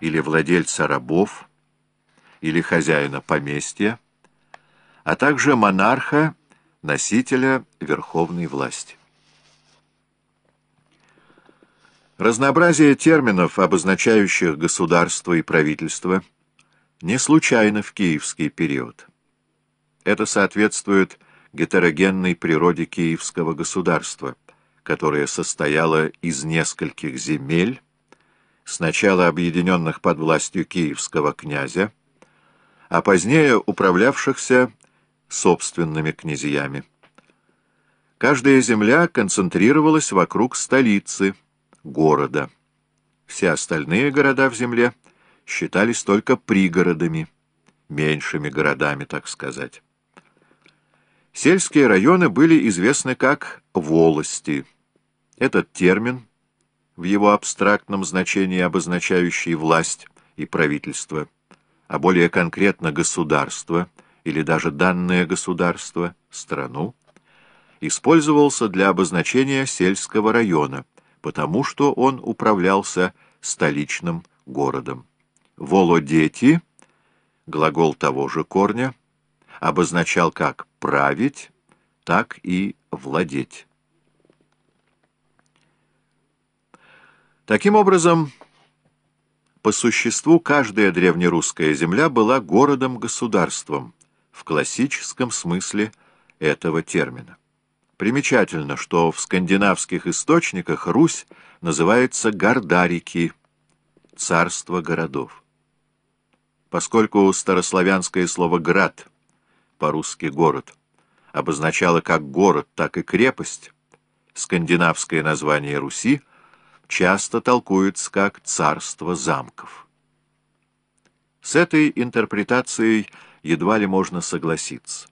или владельца рабов, или хозяина поместья, а также монарха, носителя верховной власти. Разнообразие терминов, обозначающих государство и правительство, не случайно в киевский период. Это соответствует гетерогенной природе киевского государства, которое состояло из нескольких земель, сначала объединенных под властью киевского князя, а позднее управлявшихся собственными князьями. Каждая земля концентрировалась вокруг столицы – города. Все остальные города в земле считались только пригородами, меньшими городами, так сказать. Сельские районы были известны как «волости». Этот термин, в его абстрактном значении обозначающий власть и правительство, а более конкретно государство или даже данное государство, страну, использовался для обозначения сельского района – потому что он управлялся столичным городом. «Володети» — глагол того же корня, обозначал как «править», так и «владеть». Таким образом, по существу каждая древнерусская земля была городом-государством в классическом смысле этого термина. Примечательно, что в скандинавских источниках Русь называется Гордарики, царство городов. Поскольку старославянское слово «град», по-русски «город», обозначало как город, так и крепость, скандинавское название Руси часто толкуется как «царство замков». С этой интерпретацией едва ли можно согласиться.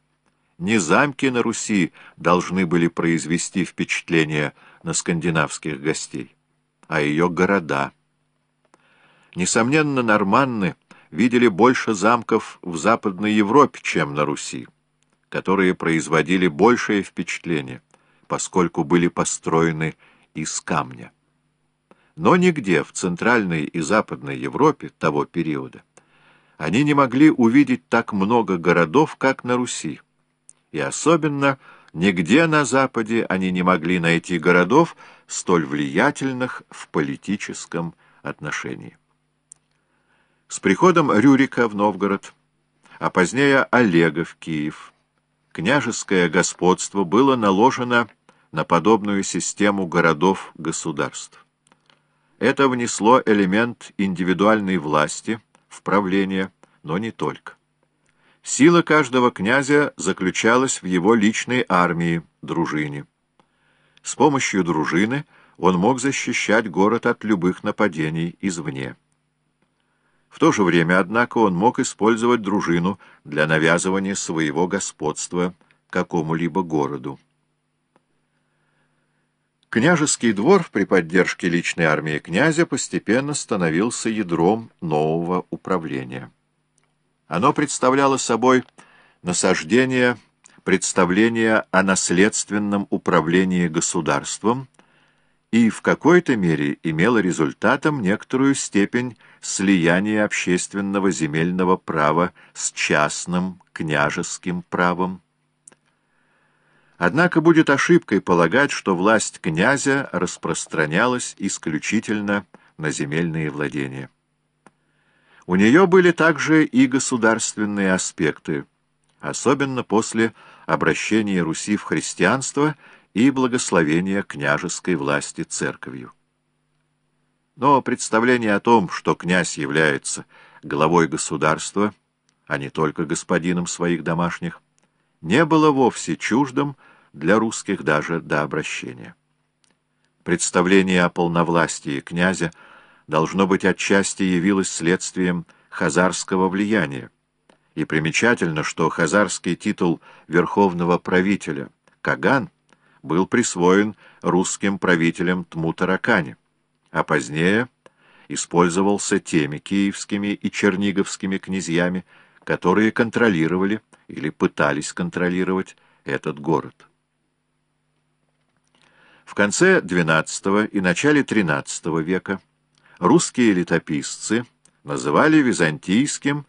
Не замки на Руси должны были произвести впечатление на скандинавских гостей, а ее города. Несомненно, норманны видели больше замков в Западной Европе, чем на Руси, которые производили большее впечатление, поскольку были построены из камня. Но нигде в Центральной и Западной Европе того периода они не могли увидеть так много городов, как на Руси и особенно нигде на Западе они не могли найти городов, столь влиятельных в политическом отношении. С приходом Рюрика в Новгород, а позднее Олега в Киев, княжеское господство было наложено на подобную систему городов-государств. Это внесло элемент индивидуальной власти в правление, но не только. Сила каждого князя заключалась в его личной армии, дружине. С помощью дружины он мог защищать город от любых нападений извне. В то же время, однако, он мог использовать дружину для навязывания своего господства какому-либо городу. Княжеский двор при поддержке личной армии князя постепенно становился ядром нового управления. Оно представляло собой насаждение представления о наследственном управлении государством и в какой-то мере имело результатом некоторую степень слияния общественного земельного права с частным княжеским правом. Однако будет ошибкой полагать, что власть князя распространялась исключительно на земельные владения. У нее были также и государственные аспекты, особенно после обращения Руси в христианство и благословения княжеской власти церковью. Но представление о том, что князь является главой государства, а не только господином своих домашних, не было вовсе чуждым для русских даже до обращения. Представление о полновластии князя – должно быть, отчасти явилось следствием хазарского влияния. И примечательно, что хазарский титул верховного правителя Каган был присвоен русским правителем Тмутаракане, а позднее использовался теми киевскими и черниговскими князьями, которые контролировали или пытались контролировать этот город. В конце XII и начале XIII века русские летописцы называли византийским